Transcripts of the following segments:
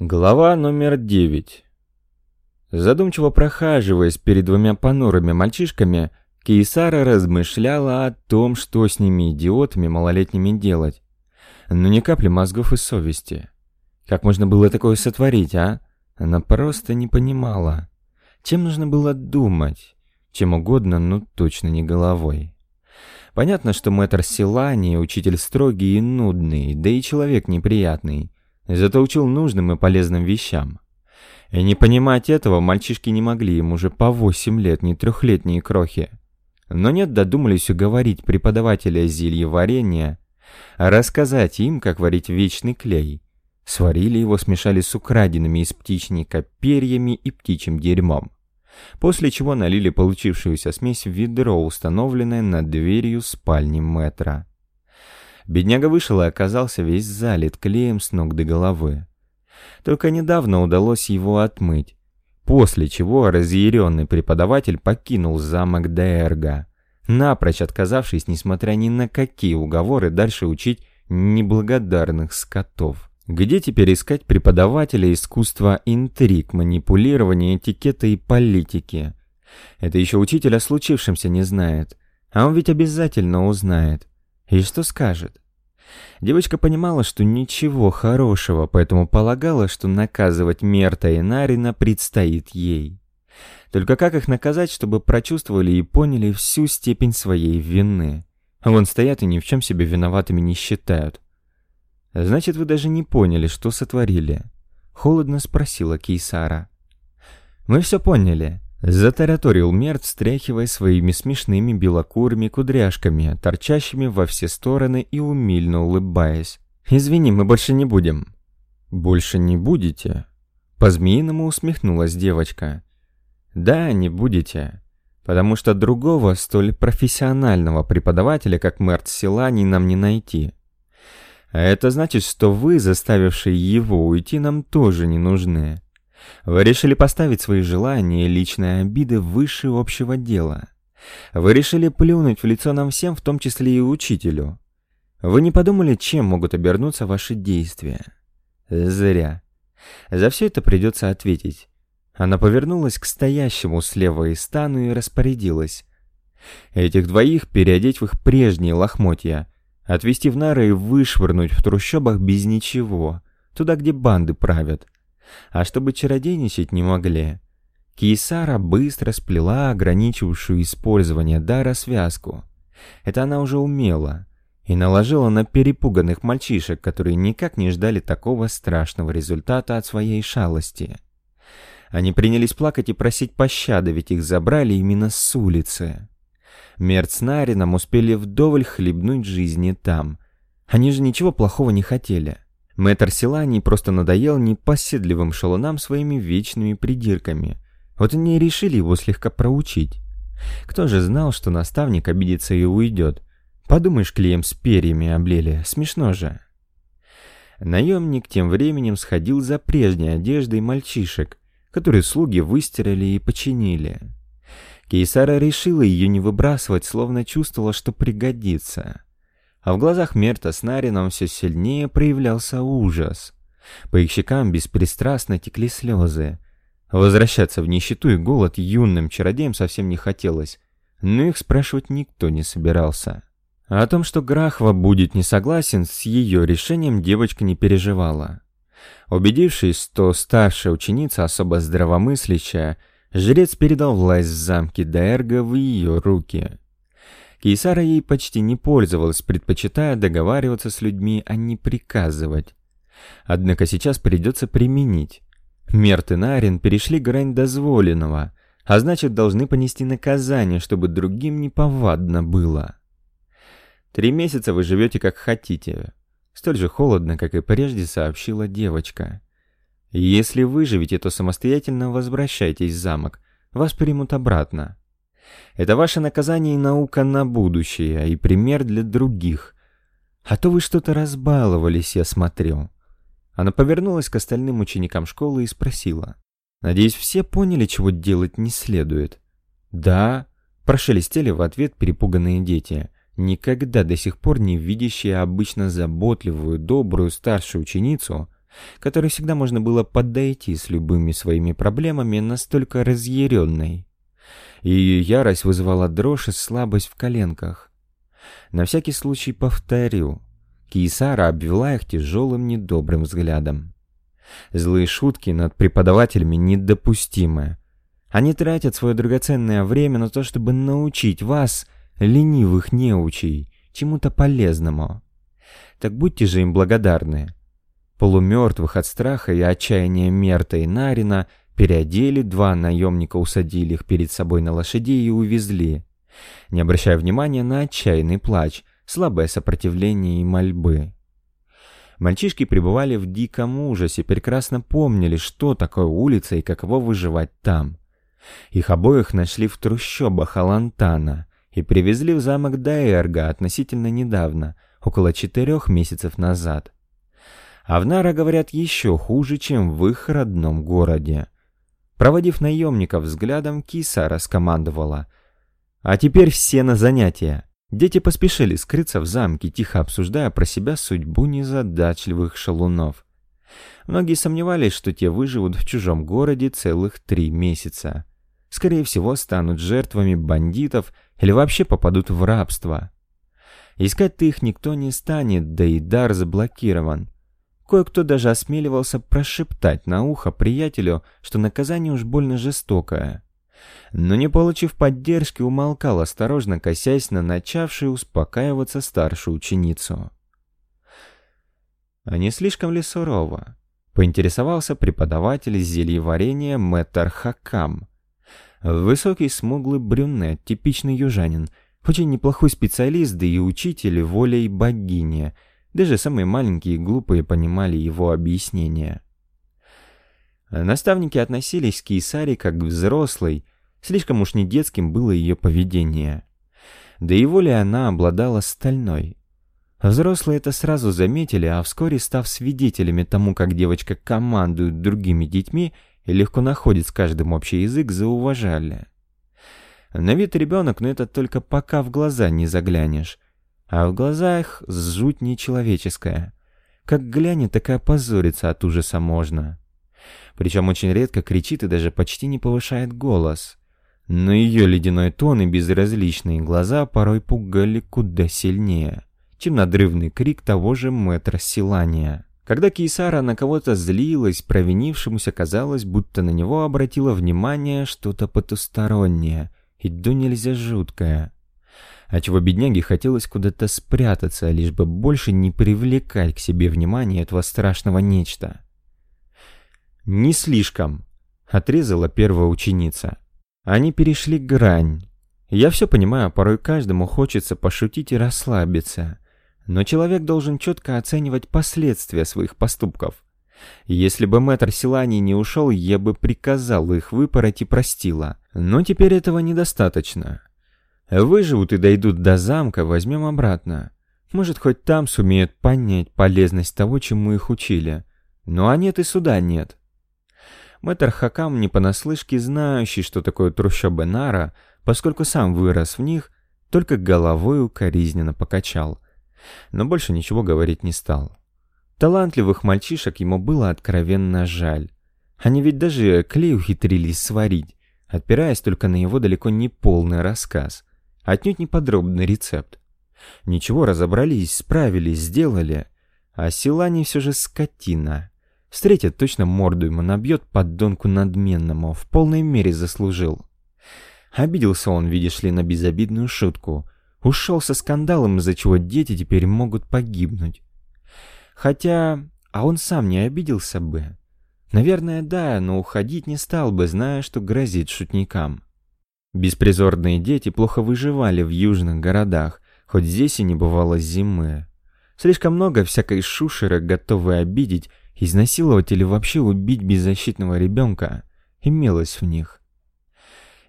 Глава номер девять. Задумчиво прохаживаясь перед двумя понурыми мальчишками, Кейсара размышляла о том, что с ними, идиотами малолетними, делать. Но ни капли мозгов и совести. Как можно было такое сотворить, а? Она просто не понимала. Чем нужно было думать? Чем угодно, но точно не головой. Понятно, что мэтр Силани, учитель строгий и нудный, да и человек неприятный. Зато учил нужным и полезным вещам. И не понимать этого мальчишки не могли, им уже по восемь лет, не трехлетние крохи. Но нет, додумались уговорить преподавателя зелья варенья, рассказать им, как варить вечный клей. Сварили его, смешали с украденными из птичника перьями и птичьим дерьмом. После чего налили получившуюся смесь в ведро, установленное над дверью спальни метра. Бедняга вышел и оказался весь залит клеем с ног до головы. Только недавно удалось его отмыть, после чего разъяренный преподаватель покинул замок Деэрга, напрочь отказавшись, несмотря ни на какие уговоры, дальше учить неблагодарных скотов. Где теперь искать преподавателя искусства интриг, манипулирования, этикета и политики? Это еще учитель о случившемся не знает, а он ведь обязательно узнает. И что скажет? Девочка понимала, что ничего хорошего, поэтому полагала, что наказывать Мерта и Нарина предстоит ей. Только как их наказать, чтобы прочувствовали и поняли всю степень своей вины? Вон стоят и ни в чем себе виноватыми не считают. «Значит, вы даже не поняли, что сотворили?» Холодно спросила Кейсара. «Мы все поняли. Затараторил Мерт, встряхивая своими смешными белокурыми кудряшками, торчащими во все стороны и умильно улыбаясь. «Извини, мы больше не будем». «Больше не будете?» По-змеиному усмехнулась девочка. «Да, не будете. Потому что другого, столь профессионального преподавателя, как Мерт Силани, нам не найти. А это значит, что вы, заставившие его уйти, нам тоже не нужны. Вы решили поставить свои желания и личные обиды выше общего дела. Вы решили плюнуть в лицо нам всем, в том числе и учителю. Вы не подумали, чем могут обернуться ваши действия? Зря. За все это придется ответить. Она повернулась к стоящему слева из стану и распорядилась. Этих двоих переодеть в их прежние лохмотья, отвезти в нары и вышвырнуть в трущобах без ничего, туда, где банды правят — а чтобы чародейничать не могли. Киесара быстро сплела ограничившую использование дара связку. Это она уже умела. И наложила на перепуганных мальчишек, которые никак не ждали такого страшного результата от своей шалости. Они принялись плакать и просить пощады, ведь их забрали именно с улицы. Мерц с Нарином успели вдоволь хлебнуть жизни там. Они же ничего плохого не хотели. Мэтр Силани просто надоел непоседливым шалунам своими вечными придирками. Вот они и решили его слегка проучить. Кто же знал, что наставник обидится и уйдет? Подумаешь, клеем с перьями облели, смешно же. Наемник тем временем сходил за прежней одеждой мальчишек, которые слуги выстирали и починили. Кейсара решила ее не выбрасывать, словно чувствовала, что пригодится а в глазах Мерта с Нарином все сильнее проявлялся ужас. По их щекам беспристрастно текли слезы. Возвращаться в нищету и голод юным чародеям совсем не хотелось, но их спрашивать никто не собирался. о том, что Грахва будет не согласен с ее решением, девочка не переживала. Убедившись, что старшая ученица особо здравомыслящая, жрец передал власть в замке Даэрга в ее руки. Кейсара ей почти не пользовалась, предпочитая договариваться с людьми, а не приказывать. Однако сейчас придется применить. Мерт и Нарин перешли грань дозволенного, а значит должны понести наказание, чтобы другим неповадно было. «Три месяца вы живете как хотите», — столь же холодно, как и прежде сообщила девочка. «Если выживете, то самостоятельно возвращайтесь в замок, вас примут обратно». Это ваше наказание и наука на будущее, а и пример для других. А то вы что-то разбаловались, я смотрю». Она повернулась к остальным ученикам школы и спросила. «Надеюсь, все поняли, чего делать не следует?» «Да», — прошелестели в ответ перепуганные дети, никогда до сих пор не видящие обычно заботливую, добрую старшую ученицу, которой всегда можно было подойти с любыми своими проблемами, настолько разъяренной. Ее ярость вызывала дрожь и слабость в коленках. На всякий случай повторю. Киесара обвела их тяжелым недобрым взглядом. Злые шутки над преподавателями недопустимы. Они тратят свое драгоценное время на то, чтобы научить вас, ленивых неучей, чему-то полезному. Так будьте же им благодарны. Полумертвых от страха и отчаяния Мерта и Нарина переодели, два наемника усадили их перед собой на лошадей и увезли, не обращая внимания на отчаянный плач, слабое сопротивление и мольбы. Мальчишки пребывали в диком ужасе, прекрасно помнили, что такое улица и каково выживать там. Их обоих нашли в трущобах Алантана и привезли в замок Дайерга относительно недавно, около четырех месяцев назад. А в Нара, говорят, еще хуже, чем в их родном городе. Проводив наемников взглядом, киса раскомандовала. «А теперь все на занятия!» Дети поспешили скрыться в замке, тихо обсуждая про себя судьбу незадачливых шалунов. Многие сомневались, что те выживут в чужом городе целых три месяца. Скорее всего, станут жертвами бандитов или вообще попадут в рабство. Искать-то их никто не станет, да и дар заблокирован. Кое-кто даже осмеливался прошептать на ухо приятелю, что наказание уж больно жестокое но не получив поддержки, умолкал, осторожно косясь на начавшую успокаиваться старшую ученицу. «А не слишком ли сурово?» — поинтересовался преподаватель зельеварения Мэттер Хакам. Высокий смуглый брюнет, типичный южанин, очень неплохой специалист, да и учитель волей богини. Даже самые маленькие и глупые понимали его объяснения. Наставники относились к Кейсаре как к взрослой, Слишком уж не детским было ее поведение. Да и воля она обладала стальной. Взрослые это сразу заметили, а вскоре, став свидетелями тому, как девочка командует другими детьми и легко находит с каждым общий язык, зауважали. На вид ребенок, но это только пока в глаза не заглянешь. А в глазах жуть нечеловеческая. Как глянет, так и опозориться от ужаса можно. Причем очень редко кричит и даже почти не повышает голос. Но ее ледяной тон и безразличные глаза порой пугали куда сильнее, чем надрывный крик того же мэтра Силания. Когда Кейсара на кого-то злилась, провинившемуся казалось, будто на него обратило внимание что-то потустороннее и до нельзя жуткое. А чего бедняге хотелось куда-то спрятаться, лишь бы больше не привлекать к себе внимание этого страшного нечто. «Не слишком», — отрезала первая ученица. Они перешли грань. Я все понимаю, порой каждому хочется пошутить и расслабиться. Но человек должен четко оценивать последствия своих поступков. Если бы мэтр Силани не ушел, я бы приказал их выпороть и простила. Но теперь этого недостаточно. Выживут и дойдут до замка, возьмем обратно. Может, хоть там сумеют понять полезность того, чему их учили. Ну а нет и суда нет. Мэтр Хакам не понаслышке знающий, что такое трущобы Нара, поскольку сам вырос в них, только головой укоризненно покачал. Но больше ничего говорить не стал. Талантливых мальчишек ему было откровенно жаль. Они ведь даже клей ухитрились сварить, отпираясь только на его далеко не полный рассказ, отнюдь не подробный рецепт. Ничего, разобрались, справились, сделали, а Силани все же скотина. Встретит, точно морду ему набьет поддонку надменному, в полной мере заслужил. Обиделся он, видишь ли, на безобидную шутку. Ушел со скандалом, из-за чего дети теперь могут погибнуть. Хотя, а он сам не обиделся бы. Наверное, да, но уходить не стал бы, зная, что грозит шутникам. Беспризорные дети плохо выживали в южных городах, хоть здесь и не бывало зимы. Слишком много всякой шушеры, готовой обидеть изнасиловать или вообще убить беззащитного ребенка имелось в них.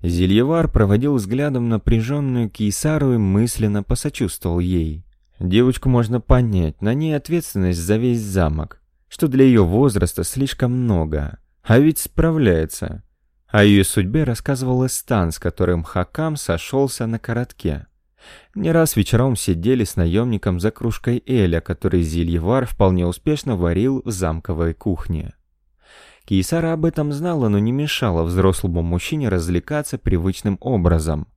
Зельевар проводил взглядом напряженную Кейсару и мысленно посочувствовал ей. Девочку можно понять, на ней ответственность за весь замок, что для ее возраста слишком много, а ведь справляется. О ее судьбе рассказывал Эстан, с которым Хакам сошелся на коротке. Не раз вечером сидели с наемником за кружкой Эля, который зельевар вполне успешно варил в замковой кухне. Кейсара об этом знала, но не мешала взрослому мужчине развлекаться привычным образом.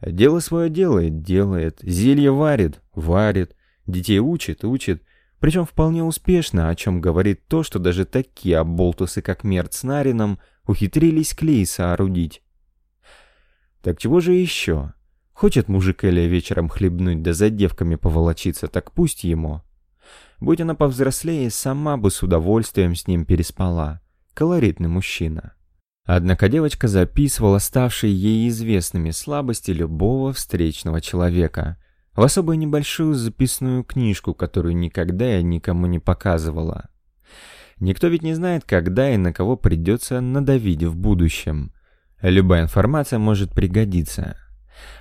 Дело свое делает, делает, зелье варит, варит, детей учит, учит, причем вполне успешно, о чем говорит то, что даже такие оболтусы, как Мерт с Нарином, ухитрились клей соорудить. Так чего же еще? Хочет мужик Эля вечером хлебнуть да за девками поволочиться, так пусть ему. Будь она повзрослее, сама бы с удовольствием с ним переспала. Колоритный мужчина. Однако девочка записывала ставшие ей известными слабости любого встречного человека в особую небольшую записную книжку, которую никогда я никому не показывала. Никто ведь не знает, когда и на кого придется надавить в будущем. Любая информация может пригодиться.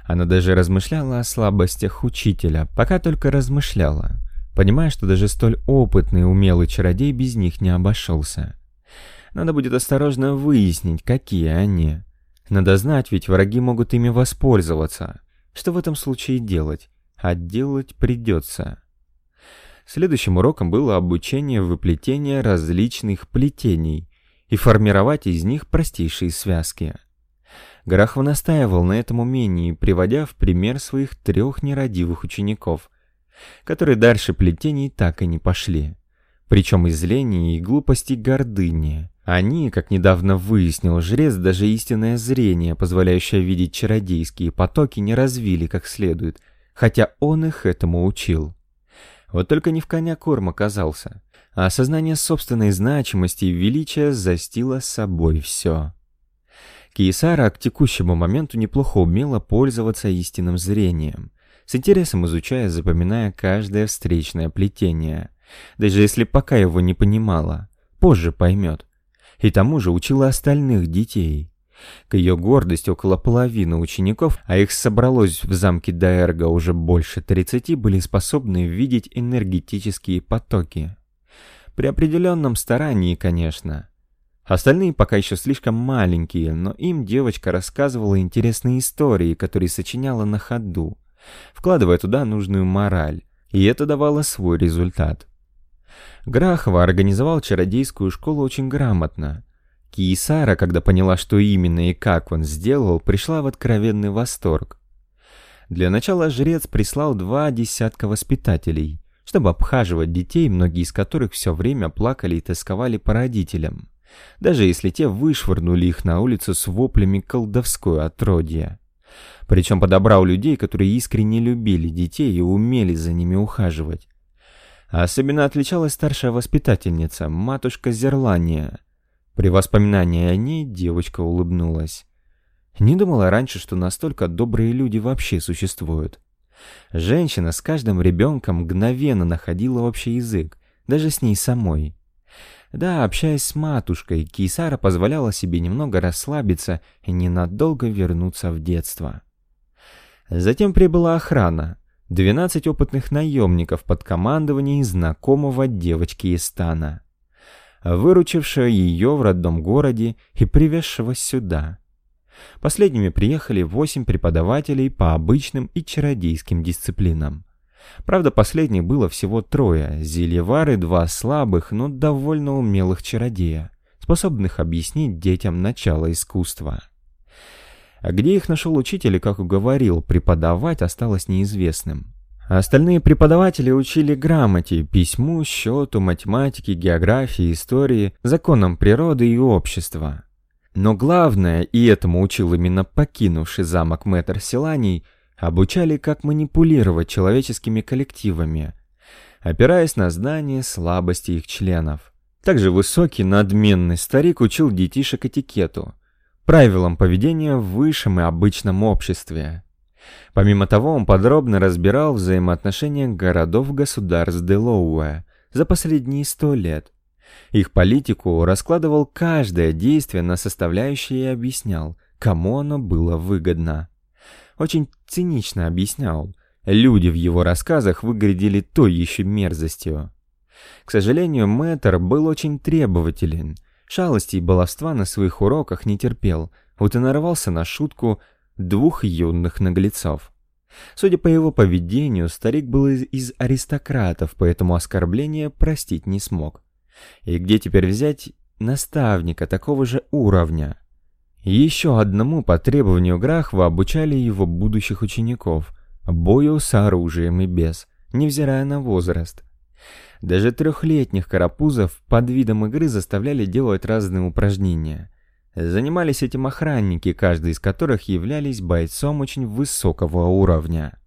Она даже размышляла о слабостях учителя, пока только размышляла, понимая, что даже столь опытный и умелый чародей без них не обошелся. Надо будет осторожно выяснить, какие они. Надо знать, ведь враги могут ими воспользоваться. Что в этом случае делать? А делать придется. Следующим уроком было обучение выплетения различных плетений и формировать из них простейшие связки. Грахов настаивал на этом умении, приводя в пример своих трех нерадивых учеников, которые дальше плетений так и не пошли. Причем из лени и глупости гордыни. Они, как недавно выяснил жрец, даже истинное зрение, позволяющее видеть чародейские потоки, не развили как следует, хотя он их этому учил. Вот только не в коня корм оказался, а осознание собственной значимости и величия застило собой все. Киесара к текущему моменту неплохо умела пользоваться истинным зрением, с интересом изучая, запоминая каждое встречное плетение, даже если пока его не понимала, позже поймет. И тому же учила остальных детей. К ее гордости около половины учеников, а их собралось в замке Даэрга уже больше 30, были способны видеть энергетические потоки. При определенном старании, конечно. Остальные пока еще слишком маленькие, но им девочка рассказывала интересные истории, которые сочиняла на ходу, вкладывая туда нужную мораль, и это давало свой результат. Грахова организовал чародейскую школу очень грамотно. Киесара, когда поняла, что именно и как он сделал, пришла в откровенный восторг. Для начала жрец прислал два десятка воспитателей, чтобы обхаживать детей, многие из которых все время плакали и тосковали по родителям даже если те вышвырнули их на улицу с воплями колдовской отродья. Причем подобрал людей, которые искренне любили детей и умели за ними ухаживать. Особенно отличалась старшая воспитательница, матушка Зерлания. При воспоминании о ней девочка улыбнулась. Не думала раньше, что настолько добрые люди вообще существуют. Женщина с каждым ребенком мгновенно находила общий язык, даже с ней самой. Да, общаясь с матушкой, Кейсара позволяла себе немного расслабиться и ненадолго вернуться в детство. Затем прибыла охрана. 12 опытных наемников под командованием знакомого девочки из стана, выручившего ее в родном городе и привезшего сюда. Последними приехали 8 преподавателей по обычным и чародейским дисциплинам. Правда, последних было всего трое, зельевары два слабых, но довольно умелых чародея, способных объяснить детям начало искусства. А где их нашел учитель и, как уговорил, преподавать осталось неизвестным. Остальные преподаватели учили грамоте, письму, счету, математике, географии, истории, законам природы и общества. Но главное, и этому учил именно покинувший замок мэтр Силаний – обучали, как манипулировать человеческими коллективами, опираясь на знания слабости их членов. Также высокий, надменный старик учил детишек этикету, правилам поведения в высшем и обычном обществе. Помимо того, он подробно разбирал взаимоотношения городов-государств Делоуэ за последние сто лет. Их политику раскладывал каждое действие на составляющие и объяснял, кому оно было выгодно очень цинично объяснял. Люди в его рассказах выглядели той еще мерзостью. К сожалению, Мэтр был очень требователен. Шалости и баловства на своих уроках не терпел, вот и нарвался на шутку двух юных наглецов. Судя по его поведению, старик был из, из аристократов, поэтому оскорбление простить не смог. И где теперь взять наставника такого же уровня? Еще одному по требованию Грахва обучали его будущих учеников – бою с оружием и без, невзирая на возраст. Даже трехлетних карапузов под видом игры заставляли делать разные упражнения. Занимались этим охранники, каждый из которых являлись бойцом очень высокого уровня.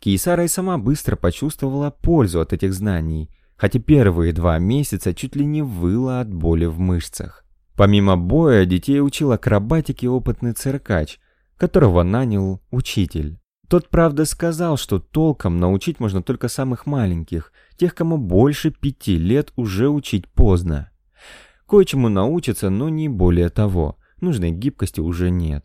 Кейсара и сама быстро почувствовала пользу от этих знаний, хотя первые два месяца чуть ли не выла от боли в мышцах. Помимо боя, детей учил акробатике опытный циркач, которого нанял учитель. Тот, правда, сказал, что толком научить можно только самых маленьких, тех, кому больше пяти лет уже учить поздно. Кое-чему научатся, но не более того, нужной гибкости уже нет.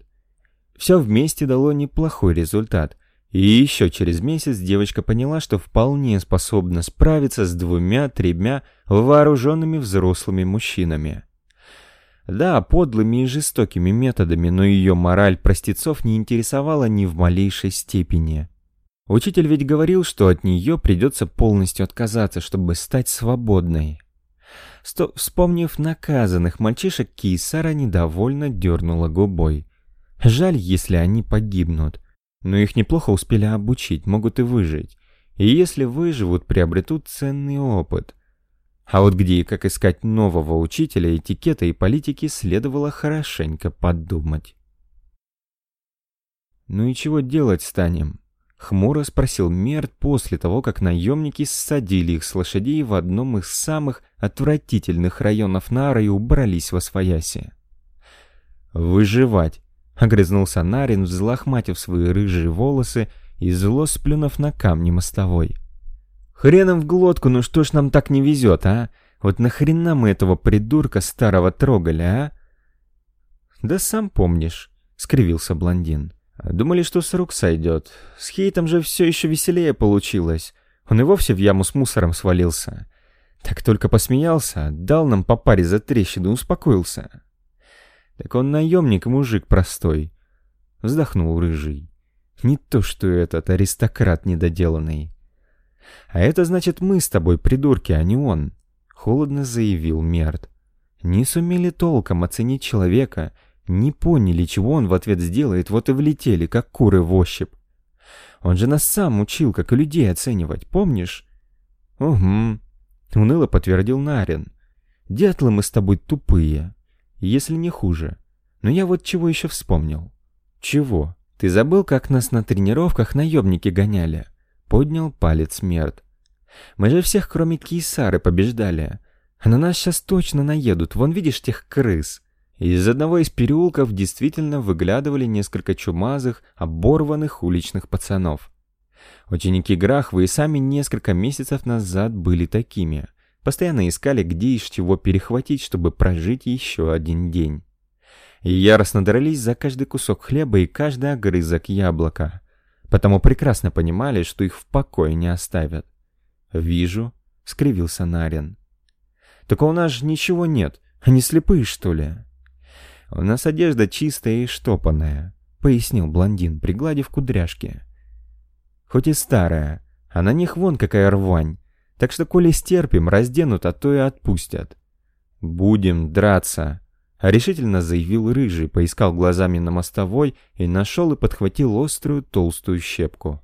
Все вместе дало неплохой результат, и еще через месяц девочка поняла, что вполне способна справиться с двумя-тремя вооруженными взрослыми мужчинами. Да, подлыми и жестокими методами, но ее мораль простецов не интересовала ни в малейшей степени. Учитель ведь говорил, что от нее придется полностью отказаться, чтобы стать свободной. Сто вспомнив наказанных мальчишек, Кейсара недовольно дернула губой. Жаль, если они погибнут. Но их неплохо успели обучить, могут и выжить. И если выживут, приобретут ценный опыт. А вот где и как искать нового учителя этикета и политики следовало хорошенько подумать. «Ну и чего делать станем?» — хмуро спросил Мерт после того, как наемники ссадили их с лошадей в одном из самых отвратительных районов Нара и убрались во свояси. «Выживать!» — огрызнулся Нарин, взлохматив свои рыжие волосы и зло сплюнув на камни мостовой. Хреном в глотку, ну что ж нам так не везет, а? Вот нахрена мы этого придурка старого трогали, а? Да сам помнишь, скривился блондин. Думали, что с рук сойдет. С Хейтом же все еще веселее получилось. Он и вовсе в яму с мусором свалился. Так только посмеялся, дал нам по паре за трещину, успокоился. Так он наемник мужик простой. Вздохнул рыжий. Не то, что этот аристократ недоделанный. «А это значит мы с тобой, придурки, а не он», — холодно заявил Мерт. «Не сумели толком оценить человека, не поняли, чего он в ответ сделает, вот и влетели, как куры в ощупь. Он же нас сам учил, как людей оценивать, помнишь?» «Угу», — уныло подтвердил Нарин. «Дятлы мы с тобой тупые, если не хуже. Но я вот чего еще вспомнил». «Чего? Ты забыл, как нас на тренировках наемники гоняли?» Поднял палец Мерт. «Мы же всех, кроме Кейсары, побеждали. А на нас сейчас точно наедут, вон видишь тех крыс». Из одного из переулков действительно выглядывали несколько чумазых, оборванных уличных пацанов. Ученики Грахвы и сами несколько месяцев назад были такими. Постоянно искали, где и чего перехватить, чтобы прожить еще один день. И яростно дрались за каждый кусок хлеба и каждый огрызок яблока потому прекрасно понимали, что их в покое не оставят. «Вижу», — скривился Нарин. «Так у нас же ничего нет, они слепые, что ли?» «У нас одежда чистая и штопанная», — пояснил блондин, пригладив кудряшки. «Хоть и старая, а на них вон какая рвань, так что коли стерпим, разденут, а то и отпустят». «Будем драться», решительно заявил Рыжий, поискал глазами на мостовой и нашел и подхватил острую толстую щепку.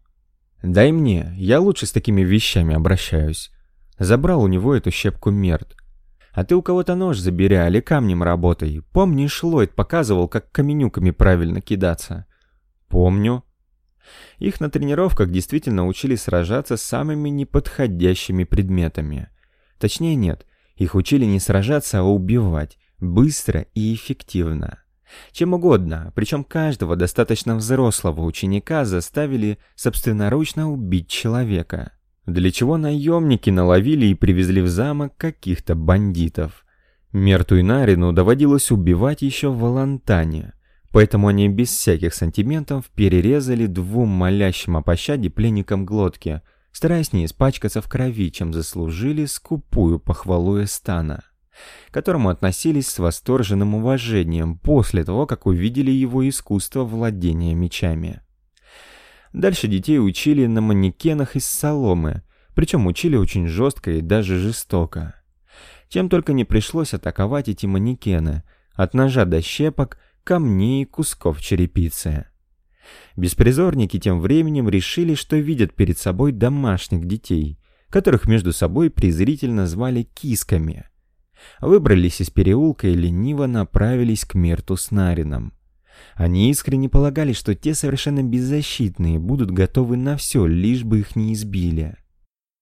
«Дай мне, я лучше с такими вещами обращаюсь». Забрал у него эту щепку Мерт. «А ты у кого-то нож забери, али камнем работай. Помнишь, Ллойд показывал, как каменюками правильно кидаться?» «Помню». Их на тренировках действительно учили сражаться с самыми неподходящими предметами. Точнее нет, их учили не сражаться, а убивать быстро и эффективно. Чем угодно, причем каждого достаточно взрослого ученика заставили собственноручно убить человека. Для чего наемники наловили и привезли в замок каких-то бандитов. Мерту и Нарину доводилось убивать еще в Валантане, поэтому они без всяких сантиментов перерезали двум молящим о пощаде пленникам глотки, стараясь не испачкаться в крови, чем заслужили скупую похвалу Эстана к которому относились с восторженным уважением после того, как увидели его искусство владения мечами. Дальше детей учили на манекенах из соломы, причем учили очень жестко и даже жестоко. Чем только не пришлось атаковать эти манекены, от ножа до щепок, камней и кусков черепицы. Беспризорники тем временем решили, что видят перед собой домашних детей, которых между собой презрительно звали кисками. Выбрались из переулка и лениво направились к Мерту с Нарином. Они искренне полагали, что те совершенно беззащитные будут готовы на все, лишь бы их не избили.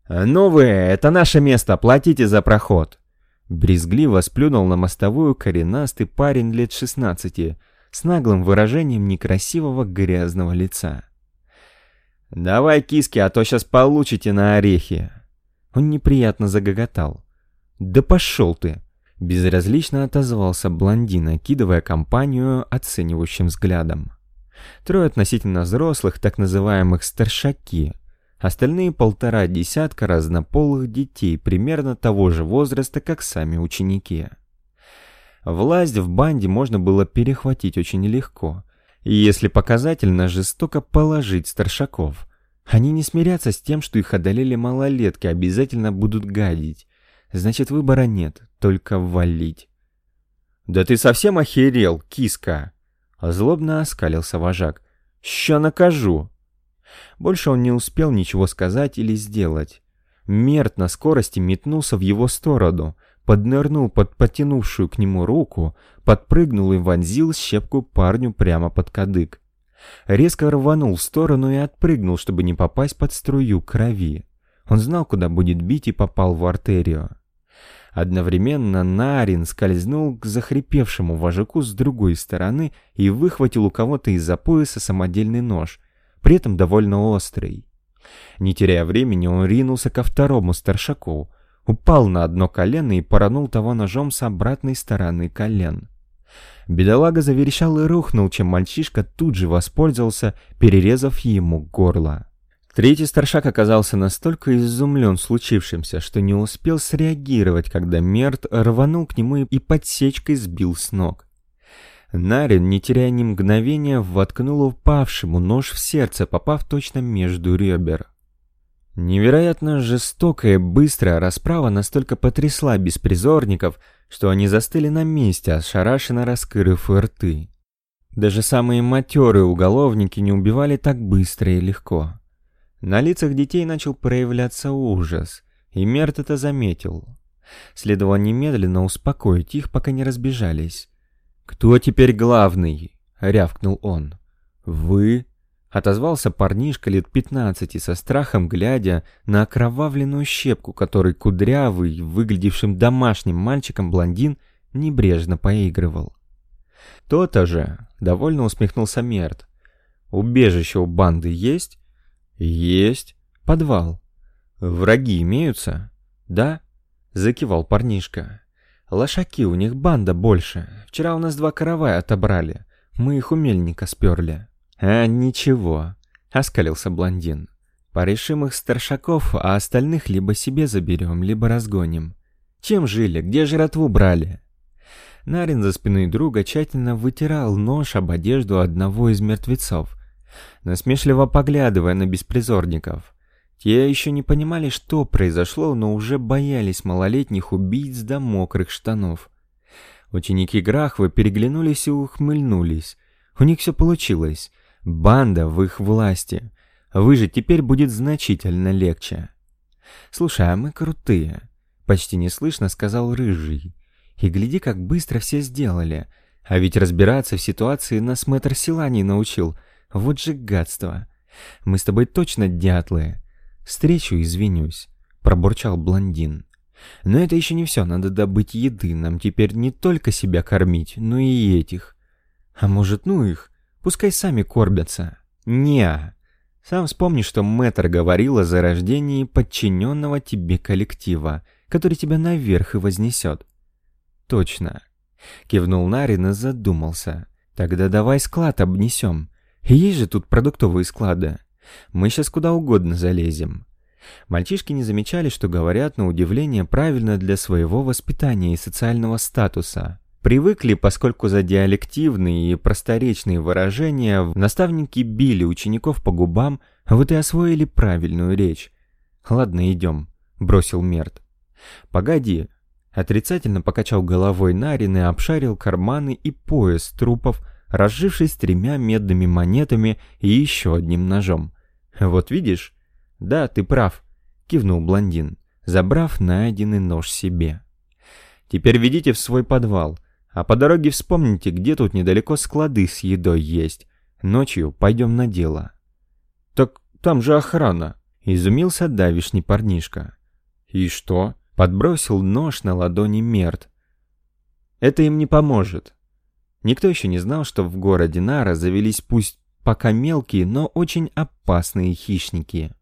«Ну вы, это наше место, платите за проход!» Брезгливо сплюнул на мостовую коренастый парень лет шестнадцати, с наглым выражением некрасивого грязного лица. «Давай киски, а то сейчас получите на орехи!» Он неприятно загоготал. «Да пошел ты!» Безразлично отозвался блондин, окидывая компанию оценивающим взглядом. Трое относительно взрослых, так называемых старшаки. Остальные полтора десятка разнополых детей примерно того же возраста, как сами ученики. Власть в банде можно было перехватить очень легко, и если показательно жестоко положить старшаков. Они не смирятся с тем, что их одолели малолетки, обязательно будут гадить. Значит, выбора нет, только валить. «Да ты совсем охерел, киска!» Злобно оскалился вожак. «Ща накажу!» Больше он не успел ничего сказать или сделать. Мерт на скорости метнулся в его сторону, поднырнул под потянувшую к нему руку, подпрыгнул и вонзил щепку парню прямо под кадык. Резко рванул в сторону и отпрыгнул, чтобы не попасть под струю крови. Он знал, куда будет бить и попал в артерию. Одновременно Нарин скользнул к захрипевшему вожаку с другой стороны и выхватил у кого-то из-за пояса самодельный нож, при этом довольно острый. Не теряя времени, он ринулся ко второму старшаку, упал на одно колено и поранул того ножом с обратной стороны колен. Бедолага заверещал и рухнул, чем мальчишка тут же воспользовался, перерезав ему горло. Третий старшак оказался настолько изумлен случившимся, что не успел среагировать, когда Мерт рванул к нему и подсечкой сбил с ног. Нарин, не теряя ни мгновения, воткнул упавшему нож в сердце, попав точно между ребер. Невероятно жестокая быстрая расправа настолько потрясла беспризорников, что они застыли на месте, ошарашенно раскрыв рты. Даже самые матерые уголовники не убивали так быстро и легко. На лицах детей начал проявляться ужас, и Мерт это заметил. Следовало немедленно успокоить их, пока не разбежались. «Кто теперь главный?» — рявкнул он. «Вы?» — отозвался парнишка лет пятнадцати со страхом, глядя на окровавленную щепку, которой кудрявый, выглядевшим домашним мальчиком блондин, небрежно поигрывал. «То-то же!» — довольно усмехнулся Мерт. «Убежище у банды есть?» «Есть. Подвал. Враги имеются?» «Да?» — закивал парнишка. «Лошаки, у них банда больше. Вчера у нас два каравая отобрали. Мы их у мельника сперли». «А, ничего», — оскалился блондин. «Порешим их старшаков, а остальных либо себе заберем, либо разгоним. Чем жили? Где жратву брали?» Нарин за спиной друга тщательно вытирал нож об одежду одного из мертвецов, насмешливо поглядывая на беспризорников. Те еще не понимали, что произошло, но уже боялись малолетних убийц до мокрых штанов. Ученики Грахвы переглянулись и ухмыльнулись. У них все получилось. Банда в их власти. Выжить теперь будет значительно легче. «Слушай, а мы крутые», — почти неслышно сказал Рыжий. «И гляди, как быстро все сделали. А ведь разбираться в ситуации нас мэтр Силаний научил — вот же гадство. Мы с тобой точно дятлы. Встречу извинюсь, пробурчал блондин. Но это еще не все, надо добыть еды. Нам теперь не только себя кормить, но и этих. А может, ну их, пускай сами кормятся. Не. Сам вспомни, что мэтр говорил о зарождении подчиненного тебе коллектива, который тебя наверх и вознесет. Точно. Кивнул Нарин и задумался. Тогда давай склад обнесем. Есть же тут продуктовые склады. Мы сейчас куда угодно залезем. Мальчишки не замечали, что говорят на удивление правильно для своего воспитания и социального статуса. Привыкли, поскольку за диалективные и просторечные выражения наставники били учеников по губам, вот и освоили правильную речь. «Ладно, идем», — бросил Мерт. «Погоди». Отрицательно покачал головой Нарин и обшарил карманы и пояс трупов, разжившись тремя медными монетами и еще одним ножом. «Вот видишь?» «Да, ты прав», — кивнул блондин, забрав найденный нож себе. «Теперь ведите в свой подвал». А по дороге вспомните, где тут недалеко склады с едой есть. Ночью пойдем на дело». «Так там же охрана», — изумился давишний парнишка. «И что?» — подбросил нож на ладони Мерт. «Это им не поможет». Никто еще не знал, что в городе Нара завелись пусть пока мелкие, но очень опасные хищники.